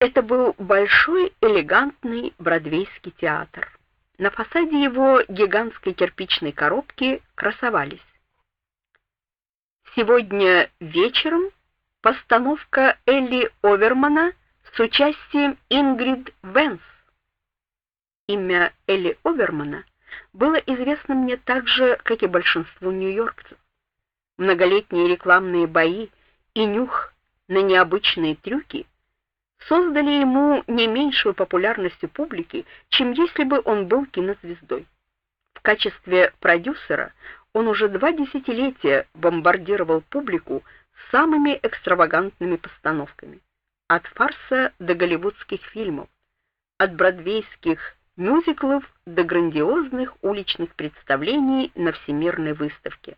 Это был большой элегантный бродвейский театр. На фасаде его гигантской кирпичной коробки красовались. Сегодня вечером постановка Элли Овермана с участием Ингрид Венс. Имя Элли Овермана было известно мне так же, как и большинству нью-йоркцев. Многолетние рекламные бои и нюх на необычные трюки создали ему не меньшую популярность у публики, чем если бы он был кинозвездой. В качестве продюсера он уже два десятилетия бомбардировал публику самыми экстравагантными постановками, от фарса до голливудских фильмов, от бродвейских мюзиклов до грандиозных уличных представлений на всемирной выставке.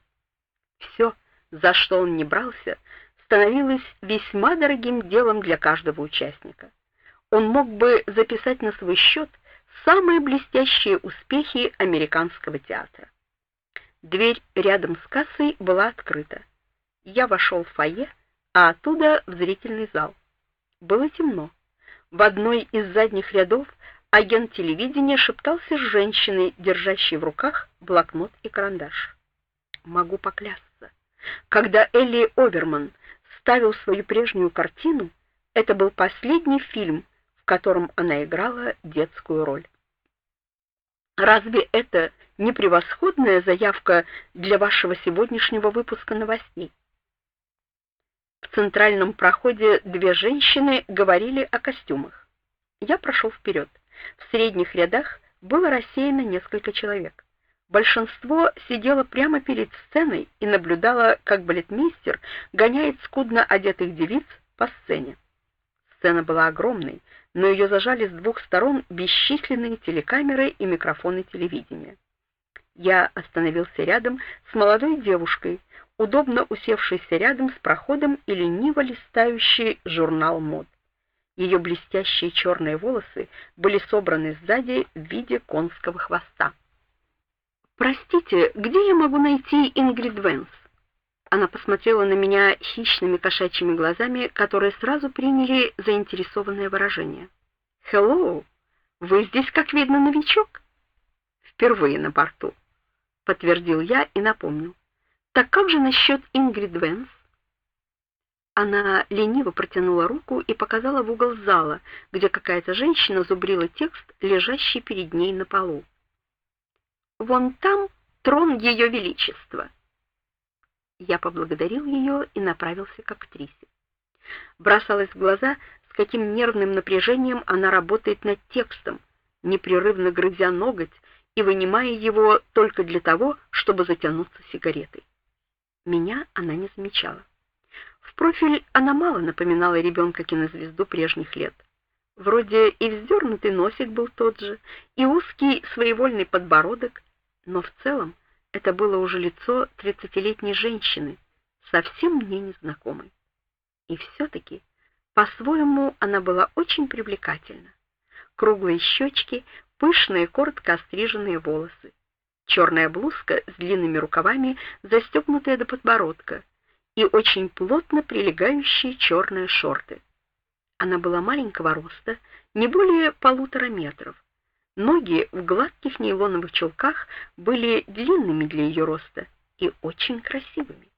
Все, за что он не брался, становилось весьма дорогим делом для каждого участника. Он мог бы записать на свой счет самые блестящие успехи американского театра. Дверь рядом с кассой была открыта. Я вошел в фойе, а оттуда в зрительный зал. Было темно. В одной из задних рядов агент телевидения шептался с женщиной, держащей в руках блокнот и карандаш. Могу поклясться, когда Элли Оверман ставил свою прежнюю картину, это был последний фильм, в котором она играла детскую роль. Разве это не превосходная заявка для вашего сегодняшнего выпуска новостей? В центральном проходе две женщины говорили о костюмах. Я прошел вперед. В средних рядах было рассеяно несколько человек. Большинство сидело прямо перед сценой и наблюдало, как балетмейстер гоняет скудно одетых девиц по сцене. Сцена была огромной, но ее зажали с двух сторон бесчисленные телекамеры и микрофоны телевидения. Я остановился рядом с молодой девушкой, удобно усевшейся рядом с проходом и лениво листающей журнал мод. Ее блестящие черные волосы были собраны сзади в виде конского хвоста. Простите, где я могу найти Ингрид Венс? Она посмотрела на меня хищными кошачьими глазами, которые сразу приняли заинтересованное выражение. "Hello. Вы здесь, как видно, новичок?» «Впервые на борту», — подтвердил я и напомнил. «Так как же насчет Ингрид Венс?» Она лениво протянула руку и показала в угол зала, где какая-то женщина зубрила текст, лежащий перед ней на полу. Вон там трон ее величества. Я поблагодарил ее и направился к актрисе. Бросалось в глаза, с каким нервным напряжением она работает над текстом, непрерывно грызя ноготь и вынимая его только для того, чтобы затянуться сигаретой. Меня она не замечала. В профиль она мало напоминала ребенка кинозвезду прежних лет. Вроде и вздернутый носик был тот же, и узкий своевольный подбородок, но в целом это было уже лицо тридцатилетней женщины, совсем мне незнакомой. И все таки по-своему она была очень привлекательна. Круглые щечки, пышные коротко остриженные волосы, черная блузка с длинными рукавами, застегнутая до подбородка, и очень плотно прилегающие черные шорты. Она была маленького роста, не более полутора метров, Ноги в гладких нейлоновых чулках были длинными для ее роста и очень красивыми.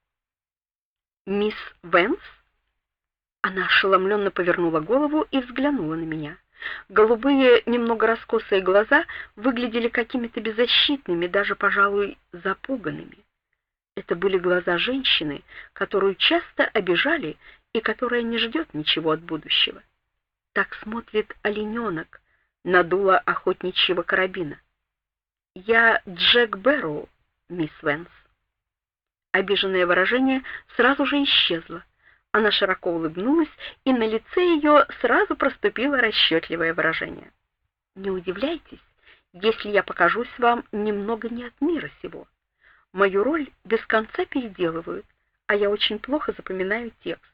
Мисс Венс она ошеломленно повернула голову и взглянула на меня. Голубые, немного раскосые глаза выглядели какими-то беззащитными, даже, пожалуй, запуганными. Это были глаза женщины, которую часто обижали и которая не ждет ничего от будущего. Так смотрит олененок, надула охотничьего карабина. Я Джек Бэрроу, мисс Венс. Обиженное выражение сразу же исчезло. Она широко улыбнулась, и на лице ее сразу проступило расчетливое выражение. Не удивляйтесь, если я покажусь вам немного не от мира сего. Мою роль без конца переделывают, а я очень плохо запоминаю текст.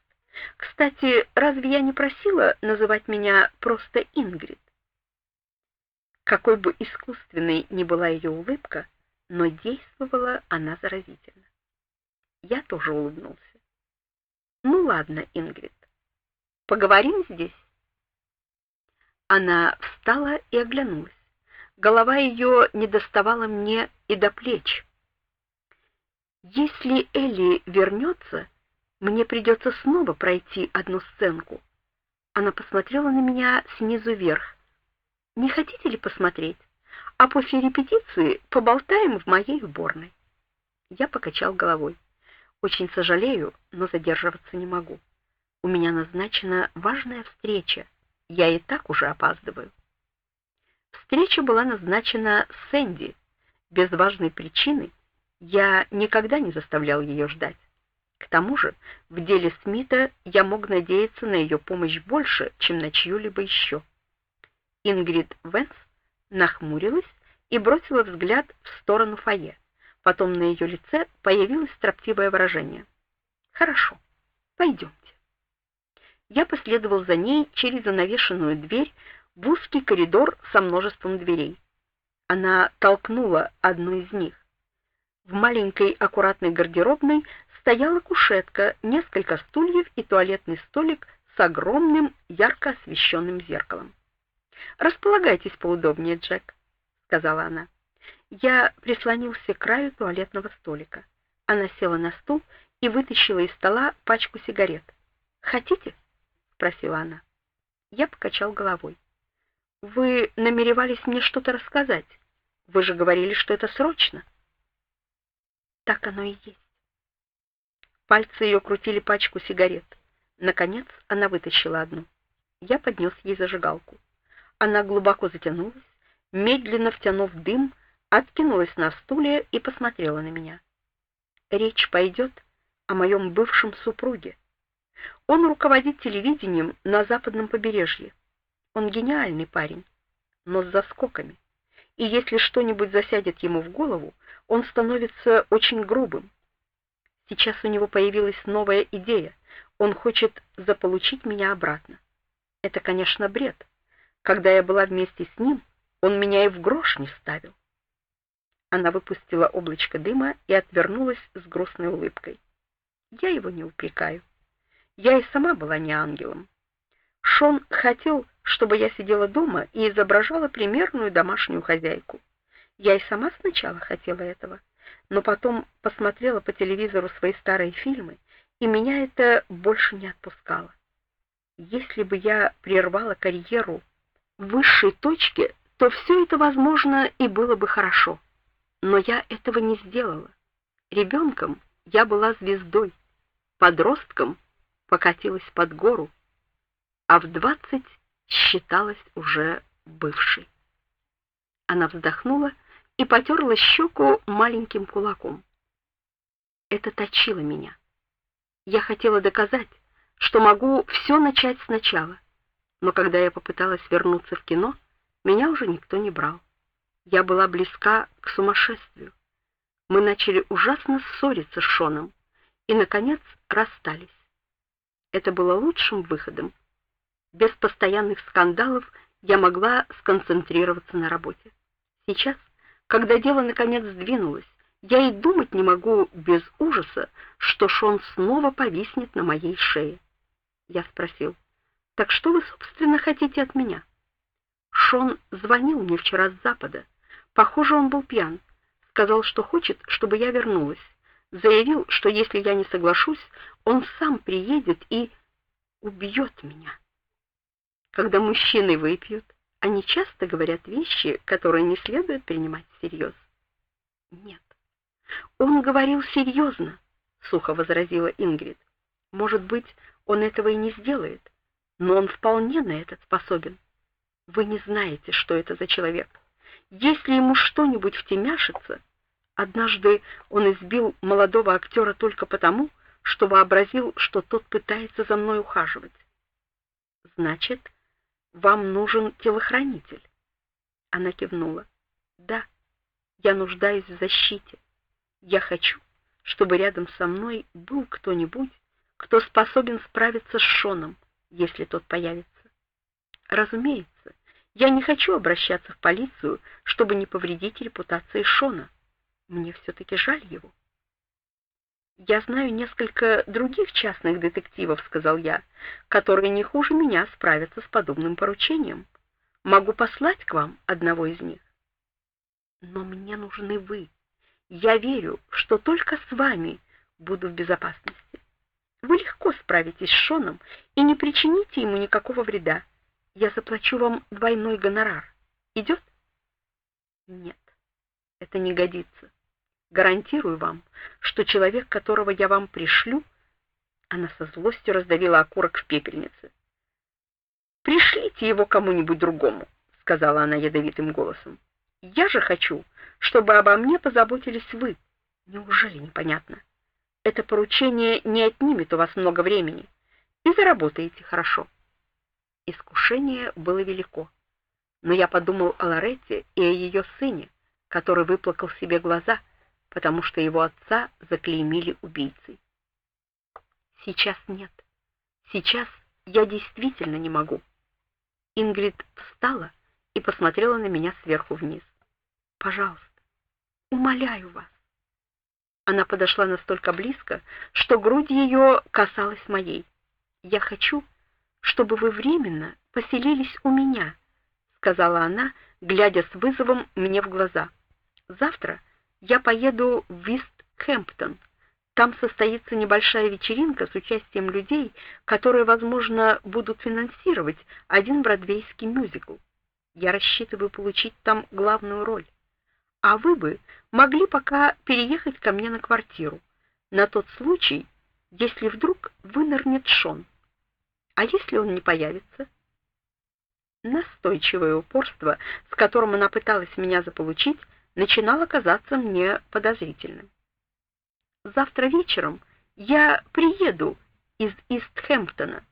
Кстати, разве я не просила называть меня просто Ингрид? Какой бы искусственной ни была ее улыбка, но действовала она заразительно. Я тоже улыбнулся. Ну ладно, Ингрид. Поговорим здесь. Она встала и оглянулась. Голова ее не доставала мне и до плеч. Если Элли вернется, мне придется снова пройти одну сценку. Она посмотрела на меня снизу вверх. Не хотите ли посмотреть? А после репетиции поболтаем в моей уборной. Я покачал головой. Очень сожалею, но задерживаться не могу. У меня назначена важная встреча. Я и так уже опаздываю. Встреча была назначена с Энди. Без важной причины я никогда не заставлял ее ждать. К тому же, в деле Смита я мог надеяться на ее помощь больше, чем на чью-либо еще. Ингрид Венс нахмурилась и бросила взгляд в сторону фойе. Потом на ее лице появилось строптивое выражение. Хорошо. пойдемте». Я последовал за ней через занавешенную дверь в узкий коридор со множеством дверей. Она толкнула одну из них. В маленькой аккуратной гардеробной стояла кушетка, несколько стульев и туалетный столик с огромным ярко освещенным зеркалом. Располагайтесь поудобнее, Джек, сказала она. Я прислонился к краю туалетного столика. Она села на стул и вытащила из стола пачку сигарет. "Хотите?" спросила она. Я покачал головой. "Вы намеревались мне что-то рассказать? Вы же говорили, что это срочно". Так оно и есть. Пальцы ее крутили пачку сигарет. Наконец, она вытащила одну. Я поднес ей зажигалку. Она глубоко затянулась, медленно втянув дым, откинулась на стуле и посмотрела на меня. Речь пойдет о моем бывшем супруге. Он руководит телевидением на западном побережье. Он гениальный парень, но с заскоками. И если что-нибудь засядет ему в голову, он становится очень грубым. Сейчас у него появилась новая идея. Он хочет заполучить меня обратно. Это, конечно, бред. Когда я была вместе с ним, он меня и в грош не ставил. Она выпустила облачко дыма и отвернулась с грустной улыбкой. Я его не упрекаю. Я и сама была не ангелом. Шон хотел, чтобы я сидела дома и изображала примерную домашнюю хозяйку. Я и сама сначала хотела этого, но потом посмотрела по телевизору свои старые фильмы, и меня это больше не отпускало. Если бы я прервала карьеру высшей точке, то все это, возможно, и было бы хорошо но я этого не сделала. Ребенком я была звездой, подростком покатилась под гору, а в двадцать считалась уже бывшей. Она вздохнула и потерла щеку маленьким кулаком. Это точило меня. Я хотела доказать, что могу все начать сначала. Но когда я попыталась вернуться в кино, меня уже никто не брал. Я была близка к сумасшествию. Мы начали ужасно ссориться с Шоном и наконец расстались. Это было лучшим выходом. Без постоянных скандалов я могла сконцентрироваться на работе. Сейчас, когда дело наконец сдвинулось, я и думать не могу без ужаса, что Шон снова повиснет на моей шее. Я спросил: "Так что вы собственно хотите от меня?" Шон звонил мне вчера с запада. Похоже, он был пьян. Сказал, что хочет, чтобы я вернулась. Заявил, что если я не соглашусь, он сам приедет и убьет меня. Когда мужчины выпьют, они часто говорят вещи, которые не следует принимать всерьез. Нет. Он говорил серьезно, сухо возразила Ингрид. Может быть, он этого и не сделает, но он вполне на это способен. Вы не знаете, что это за человек. Если ему что-нибудь втемяшится, однажды он избил молодого актера только потому, что вообразил, что тот пытается за мной ухаживать. Значит, вам нужен телохранитель. Она кивнула. Да, я нуждаюсь в защите. Я хочу, чтобы рядом со мной был кто-нибудь, кто способен справиться с Шоном, если тот появится. Разумеется, я не хочу обращаться в полицию, чтобы не повредить репутации Шона. Мне все таки жаль его. Я знаю несколько других частных детективов, сказал я, которые не хуже меня справятся с подобным поручением. Могу послать к вам одного из них. Но мне нужны вы. Я верю, что только с вами буду в безопасности. Вы легко справитесь с Шоном и не причините ему никакого вреда. Я заплачу вам двойной гонорар. Идет? Нет. Это не годится. Гарантирую вам, что человек, которого я вам пришлю, она со злостью раздавила окурок в пепельнице. Пришлите его кому-нибудь другому, сказала она ядовитым голосом. Я же хочу, чтобы обо мне позаботились вы. Неужели непонятно? Это поручение не отнимет у вас много времени, и заработаете хорошо. Искушение было велико. Но я подумал о Лоретте и о ее сыне, который выплакал себе глаза, потому что его отца заклеймили убийцей. Сейчас нет. Сейчас я действительно не могу. Ингрид встала и посмотрела на меня сверху вниз. Пожалуйста, умоляю вас. Она подошла настолько близко, что грудь ее касалась моей. Я хочу, чтобы вы временно поселились у меня, сказала она, глядя с вызовом мне в глаза. Завтра я поеду в Вист-Хэмптон. Там состоится небольшая вечеринка с участием людей, которые, возможно, будут финансировать один бродвейский мюзикл. Я рассчитываю получить там главную роль а вы бы могли пока переехать ко мне на квартиру, на тот случай, если вдруг вынырнет Шон. А если он не появится? Настойчивое упорство, с которым она пыталась меня заполучить, начинало казаться мне подозрительным. Завтра вечером я приеду из Истхэмптона.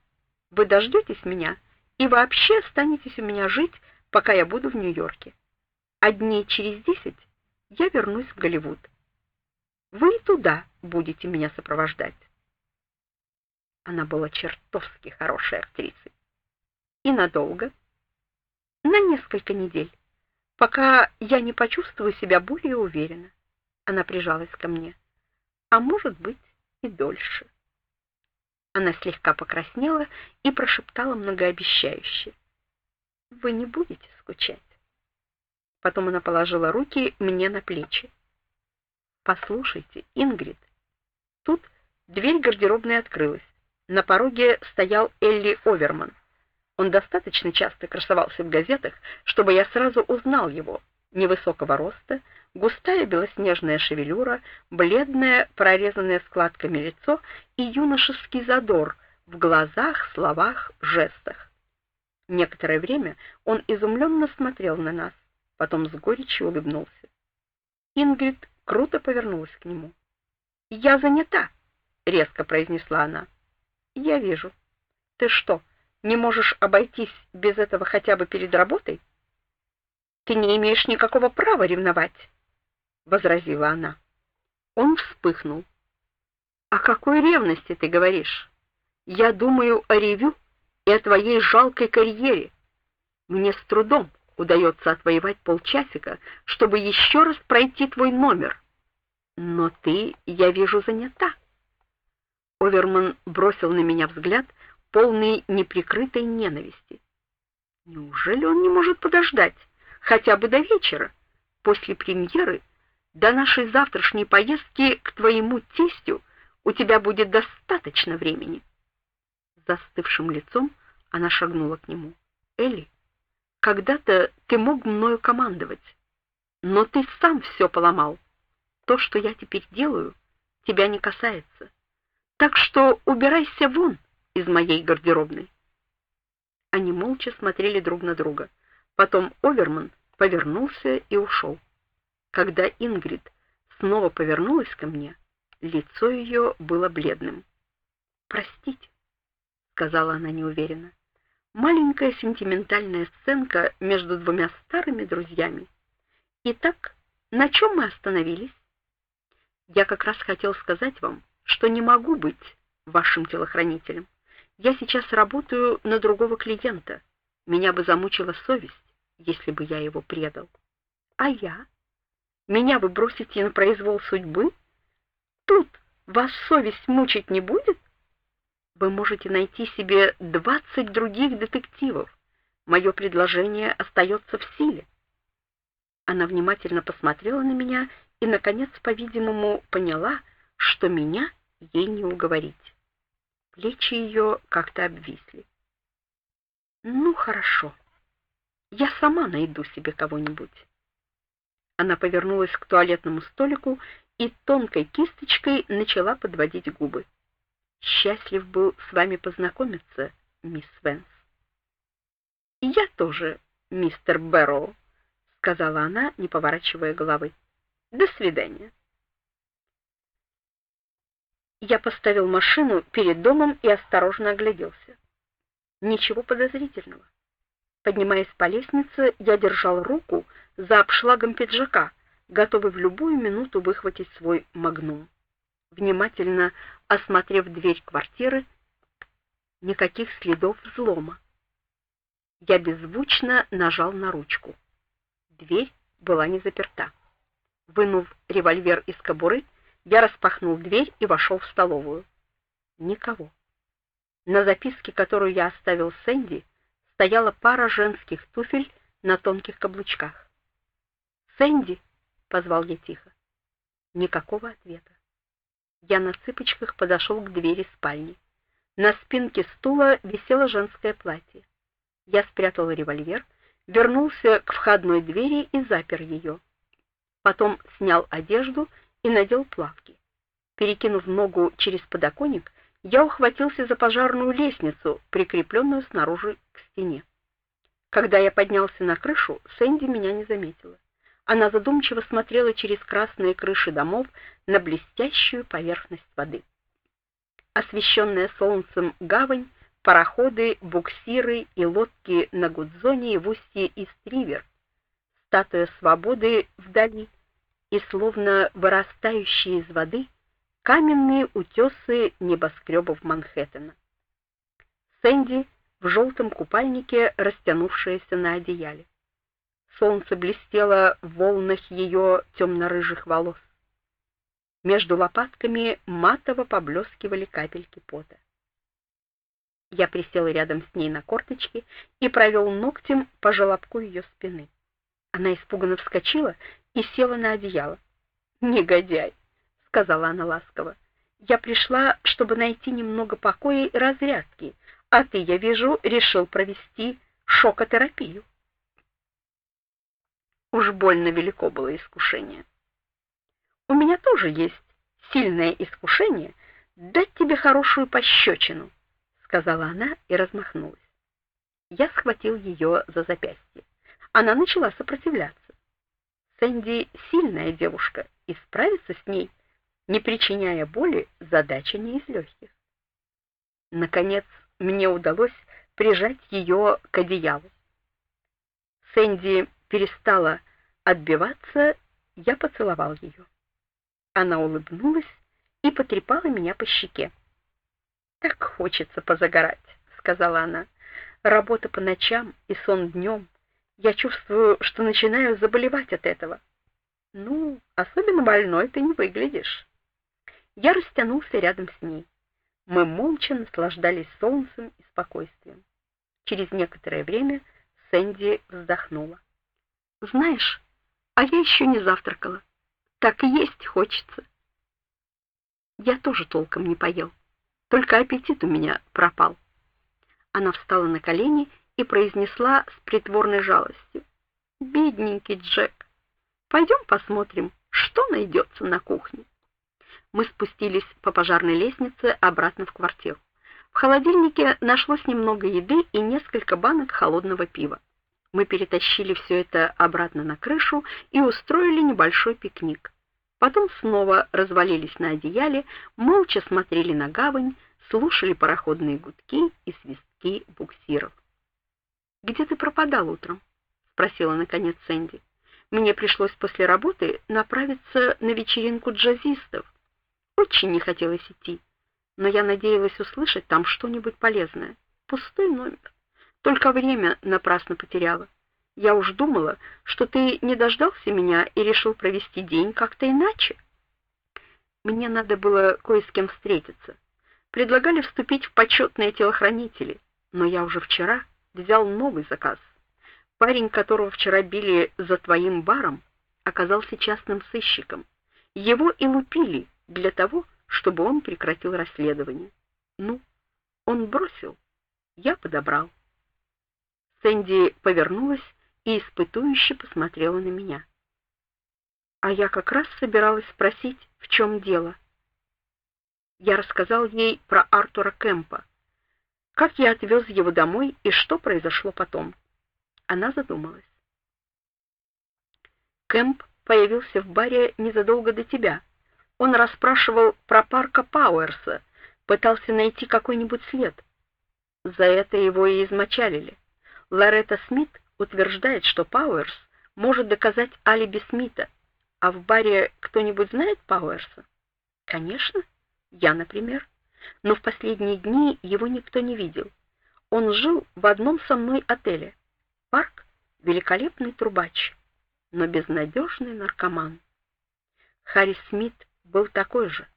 Вы дождетесь меня и вообще останетесь у меня жить, пока я буду в Нью-Йорке а дней через десять я вернусь в Голливуд. Вы и туда будете меня сопровождать. Она была чертовски хорошей актрисой. И надолго? На несколько недель, пока я не почувствую себя более уверенно. Она прижалась ко мне. А может быть, и дольше. Она слегка покраснела и прошептала многообещающе: "Вы не будете скучать?" Потом она положила руки мне на плечи. Послушайте, Ингрид. Тут дверь гардеробной открылась. На пороге стоял Элли Оверман. Он достаточно часто красовался в газетах, чтобы я сразу узнал его. Невысокого роста, густая белоснежная шевелюра, бледное, прорезанное складками лицо и юношеский задор в глазах, словах, жестах. Некоторое время он изумленно смотрел на нас потом с горечью улыбнулся. Ингрид круто повернулась к нему. "Я занята", резко произнесла она. "Я вижу. Ты что, не можешь обойтись без этого хотя бы перед работой? Ты не имеешь никакого права ревновать", возразила она. Он вспыхнул. "О какой ревности ты говоришь? Я думаю о ревю и о твоей жалкой карьере. Мне с трудом удается отвоевать полчасика, чтобы еще раз пройти твой номер. Но ты, я вижу, занята. Оверман бросил на меня взгляд, полный неприкрытой ненависти. Неужели он не может подождать хотя бы до вечера, после премьеры, до нашей завтрашней поездки к твоему тестю у тебя будет достаточно времени. Застывшим лицом она шагнула к нему. Элли, когда-то ты мог мною командовать, но ты сам все поломал. То, что я теперь делаю, тебя не касается. Так что убирайся вон из моей гардеробной. Они молча смотрели друг на друга. Потом Оверман повернулся и ушел. Когда Ингрид снова повернулась ко мне, лицо ее было бледным. "Простите", сказала она неуверенно маленькая сентиментальная сценка между двумя старыми друзьями. Итак, на чем мы остановились? Я как раз хотел сказать вам, что не могу быть вашим телохранителем. Я сейчас работаю на другого клиента. Меня бы замучила совесть, если бы я его предал. А я? Меня вы бросите на произвол судьбы? Тут вас совесть мучить не будет? Вы можете найти себе двадцать других детективов. Мое предложение остается в силе. Она внимательно посмотрела на меня и наконец, по-видимому, поняла, что меня ей не уговорить. Плечи ее как-то обвисли. Ну, хорошо. Я сама найду себе кого-нибудь. Она повернулась к туалетному столику и тонкой кисточкой начала подводить губы. Счастлив был с вами познакомиться, мисс Венс. Я тоже, мистер Бэрроу, сказала она, не поворачивая головы. До свидания. Я поставил машину перед домом и осторожно огляделся. Ничего подозрительного. Поднимаясь по лестнице, я держал руку за обшлагом пиджака, готовый в любую минуту выхватить свой магнум. Внимательно осмотрев дверь квартиры, никаких следов взлома. Я беззвучно нажал на ручку. Дверь была не заперта. Вынув револьвер из кобуры, я распахнул дверь и вошел в столовую. Никого. На записке, которую я оставил Сэнди, стояла пара женских туфель на тонких каблучках. "Сэнди", позвал я тихо. Никакого ответа. Я на цыпочках подошел к двери спальни. На спинке стула висело женское платье. Я спрятал револьвер, вернулся к входной двери и запер ее. Потом снял одежду и надел плавки. Перекинув ногу через подоконник, я ухватился за пожарную лестницу, прикрепленную снаружи к стене. Когда я поднялся на крышу, Сэнди меня не заметила. Она задумчиво смотрела через красные крыши домов на блестящую поверхность воды. Освещенная солнцем гавань, пароходы, буксиры и лодки на Гудзоне и в устье Истривер, статуя свободы вдали и словно вырастающие из воды каменные утесы небоскребов Манхэттена. Сэнди в желтом купальнике, растянувшаяся на одеяле. Солнце блестело в волнах ее темно-рыжих волос. Между лопатками матово поблескивали капельки пота. Я присел рядом с ней на корточки и провел ногтем по желобку ее спины. Она испуганно вскочила и села на одеяло. "Негодяй", сказала она ласково. "Я пришла, чтобы найти немного покоя и разрядки, а ты, я вижу, решил провести шокотерапию". Уж больно велико было искушение. У меня тоже есть сильное искушение дать тебе хорошую пощечину, сказала она и размахнулась. Я схватил ее за запястье. Она начала сопротивляться. Сэнди сильная девушка, и справиться с ней, не причиняя боли, задача не из легких. Наконец, мне удалось прижать ее к одеялу. Сэнди перестала отбиваться, я поцеловал ее. Она улыбнулась и потрепала меня по щеке. Так хочется позагорать, сказала она. Работа по ночам и сон днем. Я чувствую, что начинаю заболевать от этого. Ну, особенно больной ты не выглядишь. Я растянулся рядом с ней. Мы молча наслаждались солнцем и спокойствием. Через некоторое время Сэнди вздохнула. Знаешь, а я еще не завтракала. Так и есть хочется. Я тоже толком не поел. Только аппетит у меня пропал. Она встала на колени и произнесла с притворной жалостью: "Бедненький Джек. Пойдем посмотрим, что найдется на кухне". Мы спустились по пожарной лестнице обратно в квартиру. В холодильнике нашлось немного еды и несколько банок холодного пива. Мы перетащили все это обратно на крышу и устроили небольшой пикник. Потом снова развалились на одеяле, молча смотрели на гавань, слушали пароходные гудки и свистки буксиров. "Где ты пропадал утром?" спросила наконец Сэнди. "Мне пришлось после работы направиться на вечеринку джазистов. Очень не хотелось идти, но я надеялась услышать там что-нибудь полезное. Пустой номер. Только время напрасно потеряла. Я уж думала, что ты не дождался меня и решил провести день как-то иначе. Мне надо было кое с кем встретиться. Предлагали вступить в почетные телохранители, но я уже вчера взял новый заказ. Парень, которого вчера били за твоим баром, оказался частным сыщиком. Его и лупили для того, чтобы он прекратил расследование. Ну, он бросил, я подобрал. Сэнди повернулась и испытующе посмотрела на меня. А я как раз собиралась спросить, в чем дело. Я рассказал ей про Артура Кемпа, как я отвез его домой и что произошло потом. Она задумалась. Кемп появился в баре незадолго до тебя. Он расспрашивал про парка Пауэрса, пытался найти какой-нибудь след. За это его и измочалили. Лоретта Смит утверждает, что Пауэрс может доказать алиби Смита. А в баре кто-нибудь знает Пауэрса? Конечно, я, например. Но в последние дни его никто не видел. Он жил в одном со мной отеле. Парк великолепный трубач, но безнадежный наркоман. Харри Смит был такой же.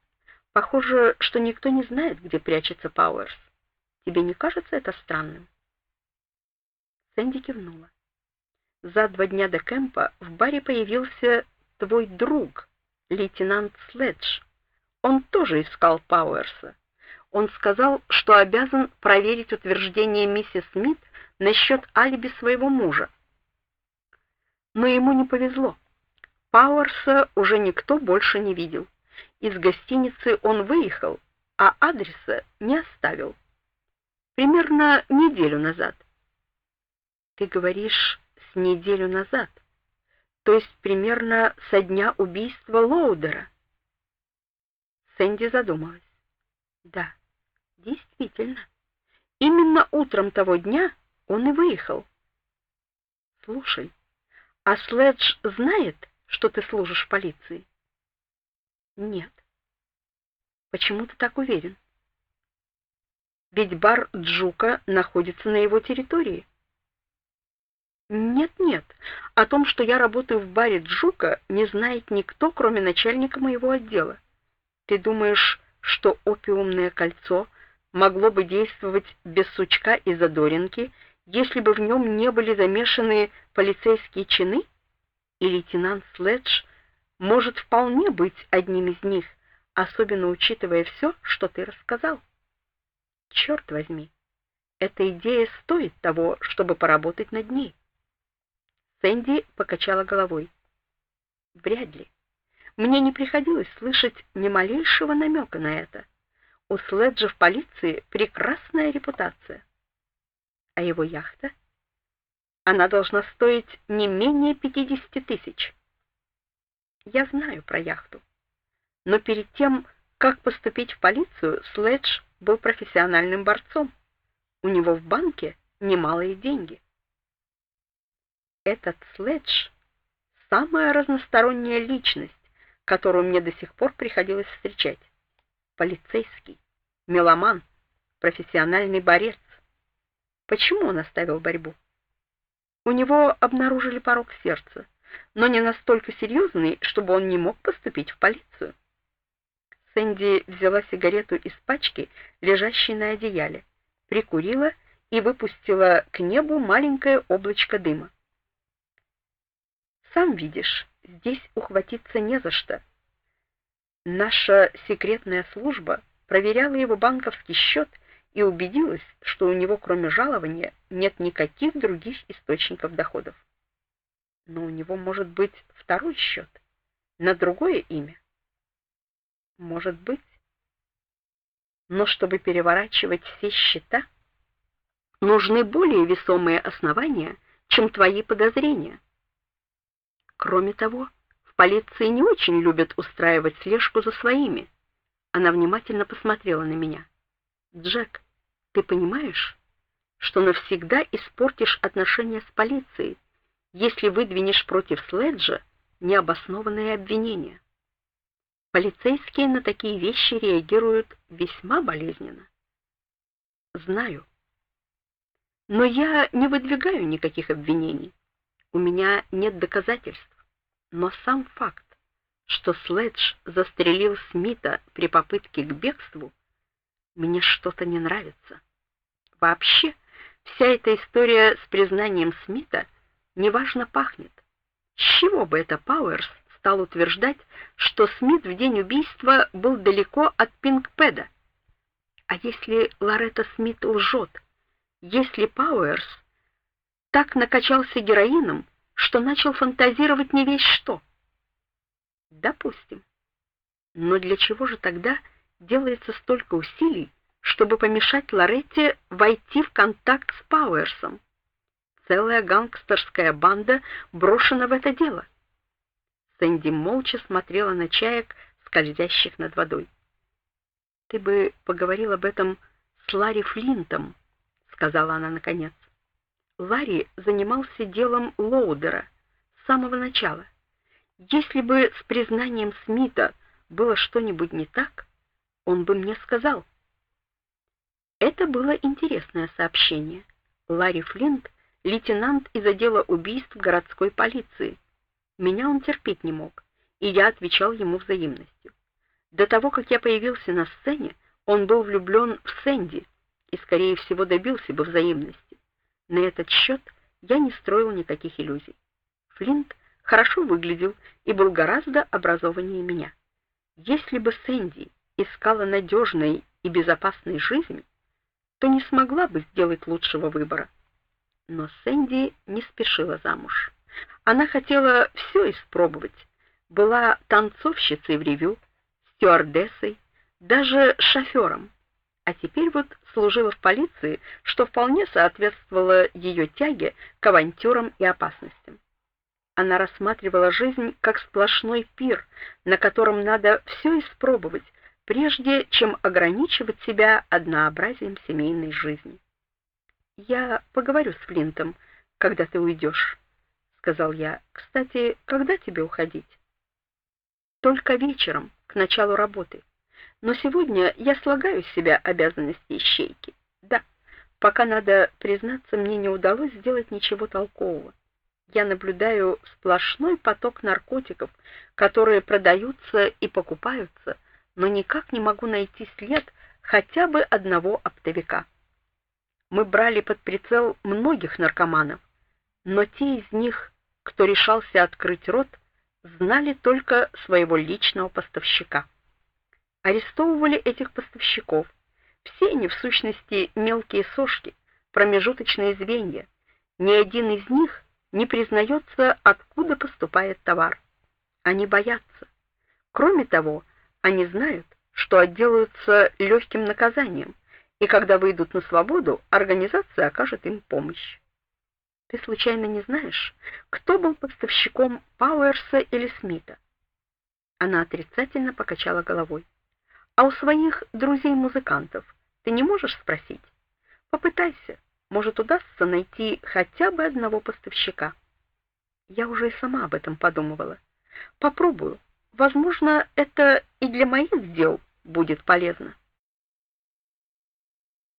Похоже, что никто не знает, где прячется Пауэрс. Тебе не кажется это странным? Сэнди кивнула. За два дня до кемпа в баре появился твой друг, лейтенант Следж. Он тоже искал Пауэрса. Он сказал, что обязан проверить утверждение миссис Смит насчет алиби своего мужа. Но ему не повезло. Пауэрса уже никто больше не видел. Из гостиницы он выехал, а адреса не оставил. Примерно неделю назад. Ты говоришь, с неделю назад то есть примерно со дня убийства Лоудера. Сэнди задумалась. Да, действительно. Именно утром того дня он и выехал. Слушай, а Следж знает, что ты служишь полиции? Нет. Почему ты так уверен? Ведь бар Джука находится на его территории. Нет, нет. О том, что я работаю в баре Джука, не знает никто, кроме начальника моего отдела. Ты думаешь, что опиумное кольцо могло бы действовать без сучка и задоринки, если бы в нем не были замешаны полицейские чины? И лейтенант Следж может вполне быть одним из них, особенно учитывая все, что ты рассказал. Черт возьми, эта идея стоит того, чтобы поработать над ней. Сэнди покачала головой. Вряд ли. Мне не приходилось слышать ни малейшего намека на это. У Следжа в полиции прекрасная репутация. А его яхта? Она должна стоить не менее 50 тысяч. Я знаю про яхту. Но перед тем, как поступить в полицию, Следж был профессиональным борцом. У него в банке немалые деньги этот Следж самая разносторонняя личность, которую мне до сих пор приходилось встречать. Полицейский, меломан, профессиональный борец. Почему он оставил борьбу? У него обнаружили порок сердца, но не настолько серьезный, чтобы он не мог поступить в полицию. Сэнди взяла сигарету из пачки, лежащей на одеяле, прикурила и выпустила к небу маленькое облачко дыма. Сам видишь, здесь ухватиться не за что. Наша секретная служба проверяла его банковский счет и убедилась, что у него кроме жалования нет никаких других источников доходов. Но у него может быть второй счет на другое имя. Может быть. Но чтобы переворачивать все счета, нужны более весомые основания, чем твои подозрения. Кроме того, в полиции не очень любят устраивать слежку за своими. Она внимательно посмотрела на меня. Джек, ты понимаешь, что навсегда испортишь отношения с полицией, если выдвинешь против Следжа необоснованные обвинения? Полицейские на такие вещи реагируют весьма болезненно. Знаю. Но я не выдвигаю никаких обвинений. У меня нет доказательств, но сам факт, что Следж застрелил Смита при попытке к бегству, мне что-то не нравится. Вообще, Вся эта история с признанием Смита неважно пахнет. С чего бы это Пауэрс стал утверждать, что Смит в день убийства был далеко от Пинкпеда? А если Лоретта Смит лжет? Если Пауэрс так накачался героином, что начал фантазировать не весь что? Допустим. Но для чего же тогда делается столько усилий, чтобы помешать Лоретте войти в контакт с Пауэрсом? Целая гангстерская банда брошена в это дело. Сэнди молча смотрела на чаек, скользящих над водой. Ты бы поговорил об этом с Ларри Флинтом, сказала она наконец. Ларри занимался делом Лоудера с самого начала. Если бы с признанием Смита было что-нибудь не так, он бы мне сказал. Это было интересное сообщение. Ларри Флинт лейтенант из отдела убийств городской полиции. Меня он терпеть не мог, и я отвечал ему взаимностью. До того, как я появился на сцене, он был влюблен в Сэнди и скорее всего добился бы взаимности. На этот счет я не строил никаких иллюзий. Флинт хорошо выглядел и был гораздо образованнее меня. Если бы Сэнди искала надежной и безопасной жизни, то не смогла бы сделать лучшего выбора. Но Сэнди не спешила замуж. Она хотела все испробовать. Была танцовщицей в ревю, стюардессой, даже шофером. А теперь вот служила в полиции, что вполне соответствовало ее тяге к авантюрам и опасностям. Она рассматривала жизнь как сплошной пир, на котором надо все испробовать, прежде чем ограничивать себя однообразием семейной жизни. Я поговорю с Флинтом, когда ты уйдешь», — сказал я. Кстати, когда тебе уходить? Только вечером, к началу работы. Но сегодня я слагаю с себя обязанности ищейки. Да. Пока надо признаться, мне не удалось сделать ничего толкового. Я наблюдаю сплошной поток наркотиков, которые продаются и покупаются, но никак не могу найти след хотя бы одного оптовика мы брали под прицел многих наркоманов, но те из них, кто решался открыть рот, знали только своего личного поставщика. Арестовывали этих поставщиков. Все они в сущности мелкие сошки, промежуточные звенья. Ни один из них не признается, откуда поступает товар. Они боятся. Кроме того, они знают, что отделаются легким наказанием и когда выйдут на свободу, организация окажет им помощь. Ты случайно не знаешь, кто был поставщиком Пауэрса или Смита? Она отрицательно покачала головой. А у своих друзей-музыкантов ты не можешь спросить? Попытайся, может, удастся найти хотя бы одного поставщика. Я уже и сама об этом подумывала. Попробую. Возможно, это и для моих дел будет полезно.